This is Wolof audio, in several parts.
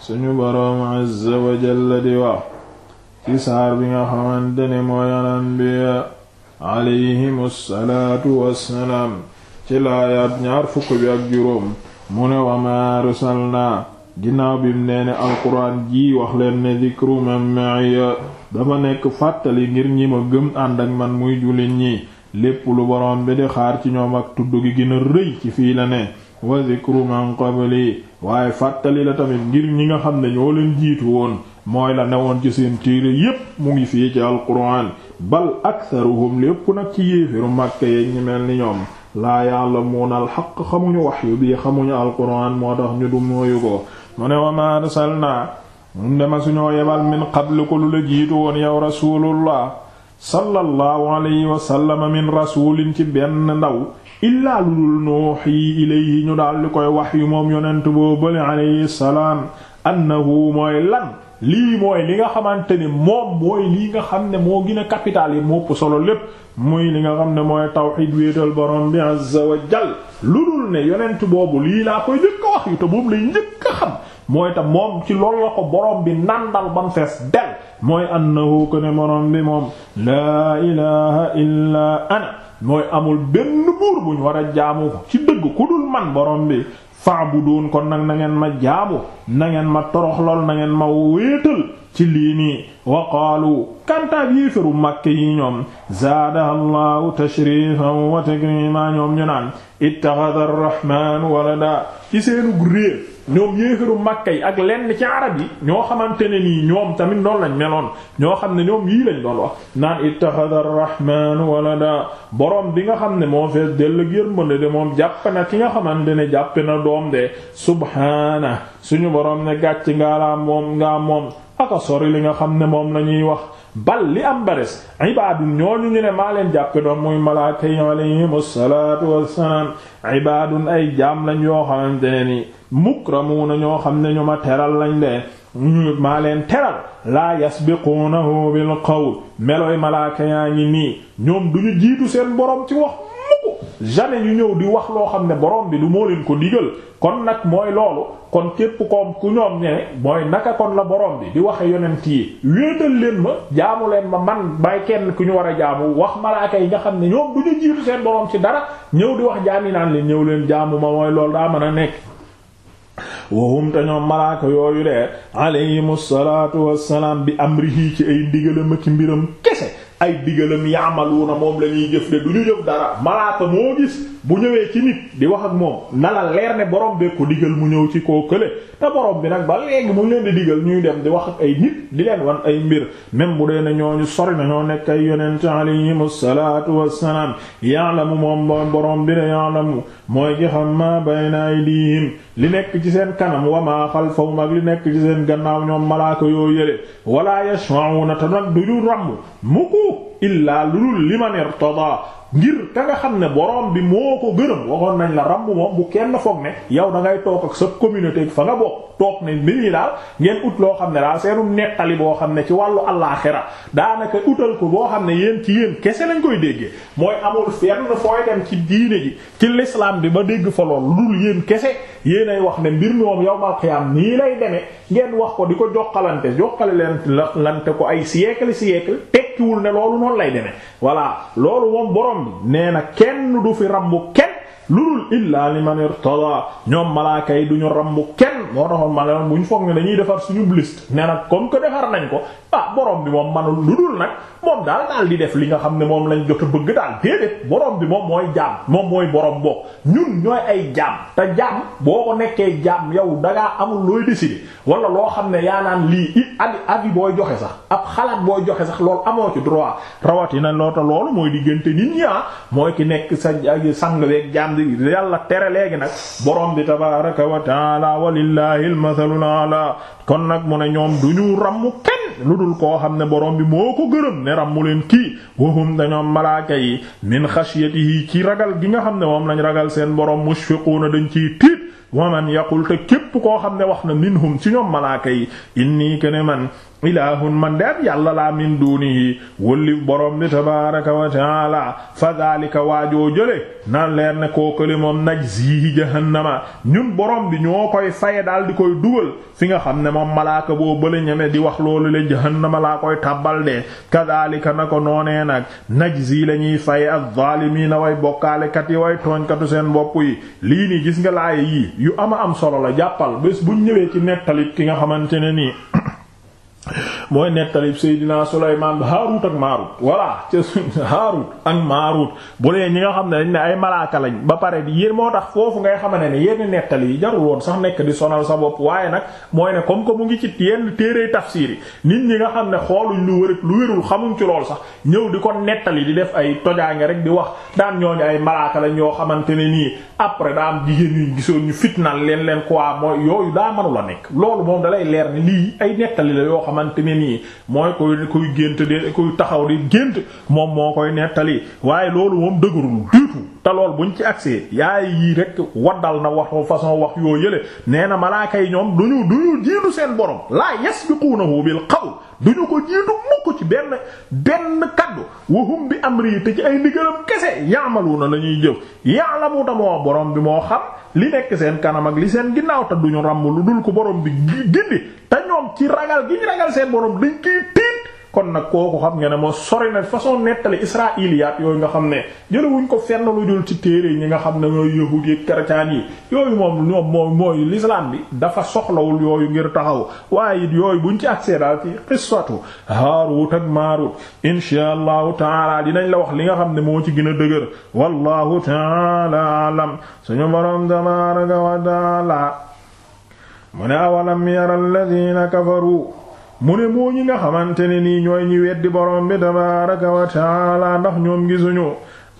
suñu boroom azza wa jalla di wax ci saar bi nga xamante ne mooy al anbiya alayhim assalaatu wassalaam ci laayaat ñaar fukk bi ak juróom mu ne wa ma arsalnaa ginnaaw bi mu nee ne alquran jii wax leen ne dikru man ma'iya dafa nekk fàttali ngir ñi ma gëm ànd ak man muy jullit ñi lépp lu boroom bi di xaar ci ñoom ak tudd gi gën a rëy ci fii la ne wa zikru man qabli waaye fàttali la tamit ngir ñi nga xam ne ñoo leen jiitu woon mooy la newoon ci seen téere yépp mu ngi fii ci alquran bal aktharuhum lépp nag ci yéefiru màkke yeeg ñi mel ni ñoom laa ya'lamuuna alxaq xamuñu waxyu bii xamuñu alquran moo tax ñu du mooyu ko mu ne wa ma arsalnaa mun dema suñoo yebal min qablu ko lu la jiitu woon yow rasulullah sallallahu alayhi wa sallam min rasulin ci benn ndaw illaa lu dul nuuxi ilayhi ñu daal di koy wax yu moom yonent boo bële alayhi salaam annahu mooy lan lii mooy li nga xamante ni moom mooy lii nga xam ne moo gën a capital yi moo ëpp solo lépp muy li nga xam ne mooy tawxiid wéetal borom bi azza wa jal lu dul ne yonent boobu lii laa koy njëkk a wax yu te moom lay njëkk a xam mooy te moom ci loolu la ko borom bi nandal bam fees del mooy annahu ko ne borom bi moom laa ilaha illaa ana mooy amul benn buur buñ war a jaamu ci dëgg ku dul man borom bi fa'budun kon nag na ngeen ma jaamu na ngeen ma toroxlol na ngeen ma wéetal ci lii nii wa qaalu kantaab yéefaru màkke yi ñoom zaadaha allahu tashrifan wa takrima ñoom ñu naan ittaxada arrahmaanu walada ci seenug réer ñoom yéefaru Makka yi ak lenn ci arab yi ñoo xamante ne nii ñoom tamit noonu lañ meloon ñoo xam ne ñoom yii lañ doon wax naan ittaxada arrahmaanu walada borom bi nga xam ne moo fees dell ak yërmande de moom jàpp na ki nga xamante ne jàppe na doom de subhaana suñu borom ne gàcc ngaa laa moom ngaa moom aka sori li nga xam ne moom lañuy wax bal li am bares ibaadun ñooñu ñu ne maa leen jàppe doon muy malaaka yi alayhim salaatu wassalaam ibaadun ay jaam lañ yoo xamante ne ni mukramuuna ñoo xam ne ñu ma teral lañ de ñu maa leen teral laa yasbiquunahu bil qawl melooy malaaka yaa ngi nii ñoom duñu jiitu seen borom ci wax jamais ñu ñëw di wax loo xam ne borom bi du moo leen ko digal kon nag mooy loolu kon képp koom ku ñoom ne mooy naka kon la borom bi di waxe yonent yi wéetal leen ma jaamu leen ma man bay kenn ku ñu war a jaamu wax malaaka yi nga xam ne ñoom du ñu jiitu seen borom ci dara ñëw di wax jaam yi naan leen ñëw leen jaamu ma mooy loolu daa mën a nekk wahum te ñoom malaaka yooyu de alayhimu salaatu wassalaam bi amrihi ci ay ndigalam ak mbiram kese ay digalam yaamaluuna moom la ñuy jëf de du ñu jëf dara malaaka moo gis bu ñëwee ci nit di wax ak moom na la leer ne borom bee ko digal mu ñëw ci koo kële te borom bi nag ba léegi mu ngi leen di digal ñuy dem di wax ak ay nit di leen wan ay mbir même bu dee ne ñooñu sori na ñoo nekk ay yonent alayhimu salaatu wassalaam ya'lamu moom borom bi ne ya'lamu mooy gi xam ma bayna aydihim li nekk ci seen kanam wa maa xalfahum ak li nekk ci seen gannaaw ñoom malaaka yoo yële wala yashma'una te nag duñu ràmm mukku illaa lu dul liman irtada ngir ka nga xam ne borom bi moo ko gërëm waxoon nañ la ramb moom bu kenn foog ne yow da ngay toog ak sa communauté fa nga bokk toog ne mbir yi daal ngeen ut loo xam ne daal seenum nettali boo xam ne ci wàllu àllaaxira daanaka utal ko boo xam ne yéen ci yéen kese lañ koy déggee mooy amul fenn fooy dem ci diine ji ci l'islam bi ba dégg fa lool lu dul yéen kese yéenay wax ne mbir mi moom yawmal qiyaam nii lay demee ngeen wax ko di ko joxalante joxale leen lante ko ay siècle siècle tekkiwul ne loolu noonu lay demee voilà loolu moom borom bi nee na kenn du fi rambu kenn lu dul illaa liman irtada ñoom malaaka yi du ñu rambu kenn moo taxoon ma ne bu ñu foog ne dañuy defar suñu liste ne nag comme que defar nañ ko ah borom bi moom manul lu dul nag moom daal daal di def li nga xam ne moom lañ jot a bëgg daal déedéet borom bi moom mooy jaam moom mooy borom boo ñun ñooy ay jaam te jaam boo ko nekkee jaam yow dangaa amul looy décider wala loo xam ne yaa naan lii i abi abi booy joxe sax ab xalaat booy joxe sax loolu amoo ci droit rawatina loota loolu mooy diggante nit ñi ah mooy ki nekk sa sang beeg jaam di yàlla tere léegi nag borom bi tabaaraka wa taala walillahi almathalul ala kon nag mu ne ñoom du ñu rammu kenn lu dul koo xam ne borom bi moo ko gërëm ne rammu leen kii wahum dañoom malaaka yi min xashyatihi ci ragal gi nga xam ne moom lañ ragal seen borom mushfiquuna dañ ciy tiit wa man yaqul te képp koo xam ne wax na minhum ci ñoom malaaka yi inni kene man ilaahun man de ab yàlla laa min dunihi wëllif borom bi tabaaraka wa taala fa daalika waajoo jële naan leer ne kookale moom najzihi jahannama ñun borom bi ñoo koy faye daal di koy dugal fi nga xam ne moom malaaka boo bële ñeme di wax loolu le jahannama laa koy tàbbal de kadaalika na ko noonee nag najzi la ñuy faye az-zaalimiina way bokkaalekat yi way tooñkatu seen bopp yi lii nii gis nga laaya yii yu ama am solo la jàppal bés buñ ñëwee ci nettali ki nga xamante ne nii mooy nettali Seydina Sulaymaan Haarut ak Maarut voilà ca Haarut ak Maarut bu dee ñi nga xam ne dañ ne ay malaaka lañ ba pare di yéen moo tax foofu ngay xamane ne yenn nettali yi jarul woon sax nekk di sonal sa bopp waaye nag mooy ne comme que mu ngi ci yenn téere tafsiir yi nit ñi nga xam ne xooluñ lu wër lu wérul xamuñ ci lool sax ñëw di ko nettali di def ay tojaange rek di wax daan ñooñu ay malaaka lañ yoo xamante ne nii après daa am jigéen ñu gisoon ñu fitnaal leen leen quoi mooy yooyu daa mënu la nekk loolu moom dalay leer ni lii ay nettali la yoo xamante ne nii mooy koy koy gént de koy taxaw di gént moom moo koy nettali waaye loolu moom dëgërul du tout te lool buñ ci accès yaay yii rek waddal na wax façon wax yoo yële nee na malaaka yi ñoom duñu duñu jiitu seen borom laa yasbiqunahu bil qawl du ñu ko jiitu mukk ci benn benn kaddu wahum bi amri te ci ay ndigalam kese ya'maluna la ñuy jëf ya'lamu ta moo borom bi moo xam li nekk seen kanam ak li seen ginnaaw te duñu ràmm lu dul ko borom bi gindi te ñoom ci ragal gi ñu ragal seen borom dañ koy tiit kon nag kooku xam nga ne moo sori na façon nettali israiliyaat yooyu nga xam ne jëlewuñ ko fenn lu dul ci téere yi ñi nga xam ne ñooy yahuud yi chrétien yi yooyu moom ñoom mooy mooy l'islam bi dafa soxlawul yooyu ngir taxaw waaye it yooyu buñ ci accès daal ci xisatu Haarut ak Maarut insha allahu taala dinañ la wax li nga xam ne moo ci gën a dëgër wallahu taala alam suñu borom tabaraka wa taala mu ne awalam yara alladina kafaru mu ne moo ñi nga xamante ne nii ñooy ñi weddi borom bi tabaaraka wa taala ndax ñoom gisuñu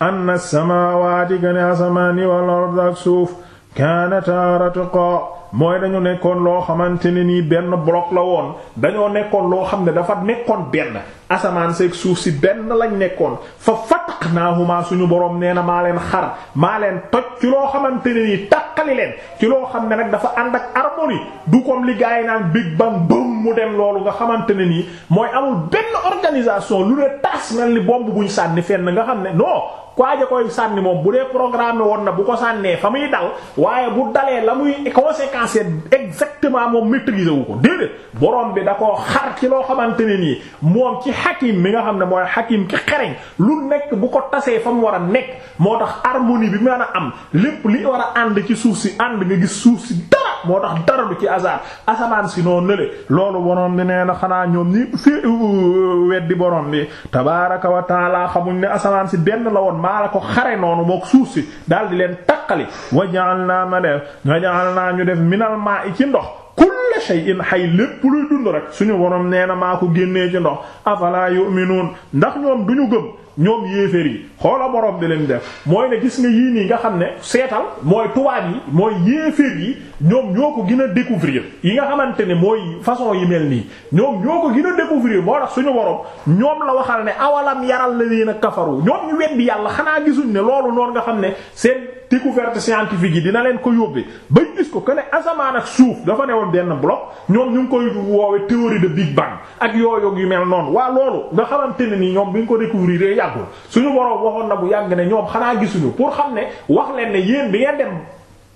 anna samaawaati gane asamaan yi wal ard ak suuf kaanataa ratqa mooy dañu nekkoon loo xamante ne nii benn bloc la woon dañoo nekkoon loo xam ne dafa nekkoon benn asamaan seeg suuf si benn lañ nekkoon fa fataqnaahumaa suñu boroom nee na maa leen xar maa leen toj ci loo xamante ne nii taqali leen ci loo xam ne nag dafa ànd ak harmonie du comme li gars yi naan big bang bëm mu dem loolu nga xamante ne nii mooy amul benn organisation lu ne tas mel ni bomb buñ sànni fenn nga xam ne non waaja koy sànni moom bu dee programme woon na bu ko sànnee fa muy dal waaye bu dalee la muy conséquences exactement moom maîtriser wu ko déedéet borom bi da koo xar ci loo xamante ne nii moom ci hakim mi nga xam ne mooy hakim ki xereñ lu nekk bu ko tasee fa mu war a nekk moo tax harmonie bi mën a am lépp li war a ànd ci suuf si ànd nga gis suuf si dara moo tax dara du ci hasard asamaan si noo nële loolu borom bi nee na xanaa ñoom ñi fi uh, uh, weddi borom bi tabaaraka wa taala xamuñ ne asamaan si benn la woon maa la ko xare noonu mook suuf si daal di leen takkali wa ja'alnaa ma def wa ja'alnaa ñu def minal maa'i ci ndox kulla shay'in hayy lépp luy dund rek suñu borom nee na maa ko génnee ci ndox afala yu'minuun ndax ñoom duñu gëm ñoom yéeféer yi xoola borom bi leen def mooy ne gis nga yii nii nga xam ne seetal mooy tubaab yi mooy yéeféer yi ñoom ñoo ko gën a découvrir yi nga xamante ne mooy façon yi mel nii ñoom ñoo ko gën a découvrir moo tax suñu borom ñoom la waxal ne awalam yaral la leen a kafaru ñoom ñu weddi yàlla xanaa gisuñ ne loolu noonu nga xam ne seen découverte scientifique yi dina leen ko yóbbee ba gis ko que ne asamaan ak suuf dafa newoon benn bloc ñoom ñu ngi koy woowe théorie de Big Bang ak yooyu yu mel noonu waa loolu nga xamante ne ni ñoom bi ñu ko découvrir yàggul suñu borom waxoon na bu yàgg ne ñoom xanaa gisuñu pour xam ne wax leen ne yéen bi ngeen dem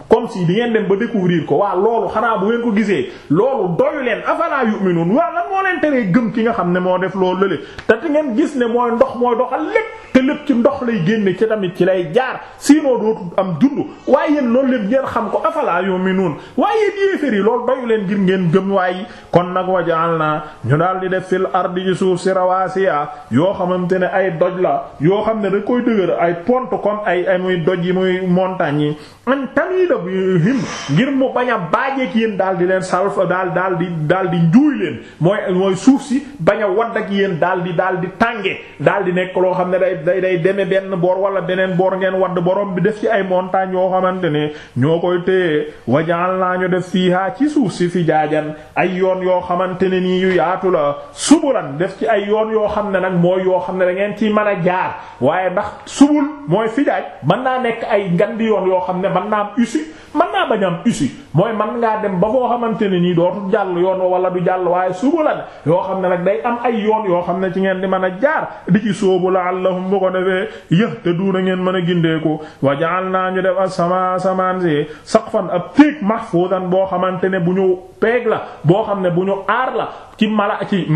comme si bi ngeen dem ba découvrir ko waa loolu xanaa bu ngeen ko gisee loolu doyu leen afala yu'minun waa lan moo leen teree gëm ki nga xam ne moo def loolu lële te te ngeen gis ne mooy ndox mooy doxal lépp te lépp ci ndox lay génne ci tamit ci lay jaar sinon dootu am dund waaye yéen loolu lépp ngeen xam ko afala yu'minun waaye yéen yéefér yi loolu doyu leen ngir ngeen gëm waaye kon nag wajaal naa ñu daal di def fil ardi ci suuf si rawaasiya yoo xamante ne ay doj la yoo xam ne da koy dëgër ay pont comme ay ay muy doj yi muy montagne yi an tamida bi him ngir mu bañ a baajeek yéen daal di leen salf daal daal di daal di njuuy leen mooy mooy suuf si bañ a wadd ak yéen daal di daal di tànge daal di nekk loo xam ne day day day deme benn boor wala beneen boor ngeen wadd borom bi def ci ay montagne yoo xamante ne ñoo koy téye wajaal naa ñu def fiihaa ci suuf si fi jaajan ay yoon yoo xamante ne nii yu yaatu la subulan def ci ay yoon yoo xam ne nag mooy yoo xam ne da ngeen ciy mën a jaar waaye ndax subul mooy fi jaaj mën naa nekk ay ngandi yoon yoo xam ne mën naa am ussi mën naa bañ am ussi mooy man ngaa dem ba foo xamante ne nii dootu jàll yoon wala du jàll waaye subulan yoo xam ne nag day am ay yoon yoo xam ne ci ngeen di mën a jaar di ci sóobu la allahum bu ko defee yahtaduuna ngeen mën a gindeeku wa ja'alnaa ñu def as-samaa asamaan si saqfan ab téeg mahfuuzan boo xamante ne bu ñu peeg la boo xam ne bu ñu aar la ci mala ci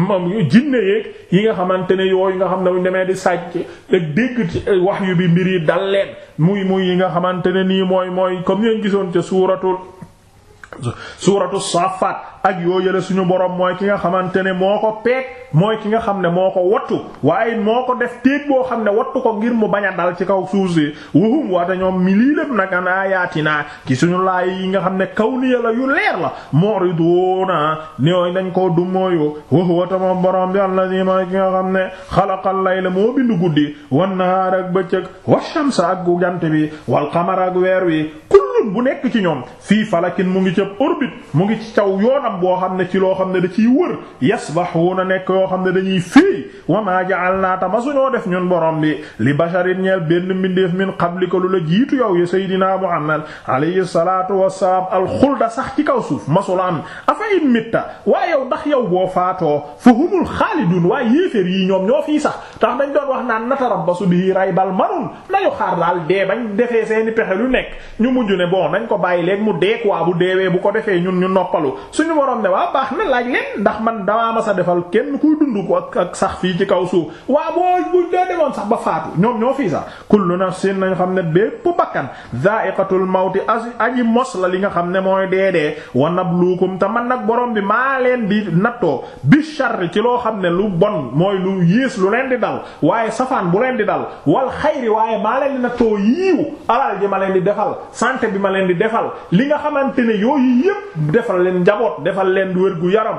jinne yeeg yi nga xamante ne yooyu nga xam ne bu ñu demee di sàcc ak dégg wax yu bi mbir yi dal leen muy muy yi nga xamante ne nii mooy mooy comme ngeen gisoon ca suuratul suuratu saafaat ak yoo yële suñu borom mooy ki nga xamante ne moo ko peeg mooy ki nga xam ne moo ko wattu waaye moo ko def téeg boo xam ne wattu ko ngir mu bañ a dal ci kaw suuf si wuhum wata ñoom mi lii lépp nag an ayatina ci suñu laay yi nga xam ne kawniya la yu leer la muriduna ñooy dañ koo du mooyu wahu wata moom borom bi allazi mooy ki nga xam ne xalaqal layla moo bindu guddi wan nahaar ak bëccëg wa shamsa ak gu jant bi wal qamara ak weer wi kullun bu nekk ci ñoom fii falakin mu ngi ci orbite mu ngi ci caw yoonam boo xam ne ci loo xam ne da ciy wër yasbahuuna nekk yoo xam ne dañuy fii wa maa ja'alnaa ta masuñoo def ñun borom bi li basharin ñeel benn mbindeef min qablika lu la jiitu yow ya saydina muhammad alayhi salatu wassalaam alxulda sax ci kaw suuf masula am afa in mitta waaye yow ndax yow boo faatoo fa humul xaalidun waaye yéeféer yi ñoom ñoo fii sax tax dañ doon wax naan natarabbasu bihi raybal manun nañu xaar daal dee bañ defee seeni pexe lu nekk ñu mujj ne bon nañ ko bàyyi léegi mu dee quoi bu deewee bu ko defee ñun ñu noppalu suñu waroon ne waa baax na laaj leen ndax man damaa mas a defal kenn kuy dund ko ak sax fii ci kaw suuf waa boo buñ dee demoon sax ba faatu ñoom ñoo fii sax kullu nafsin nañ xam ne bépp bakkan dha'iqatul mawti as aji mos la li nga xam ne mooy deedee wa nabluukum te man nag borom bi maa leen di nattoo bi sharri ci loo xam ne lu bon mooy lu yées lu leen di dal waaye safaan bu leen di dal wal xayri waaye maa leen di nattoo yiiw alal ji ma leen di defal santé bi ma leen di defal li nga xamante ne yooyu yépp defal leen njaboot defal leen wér gu yaram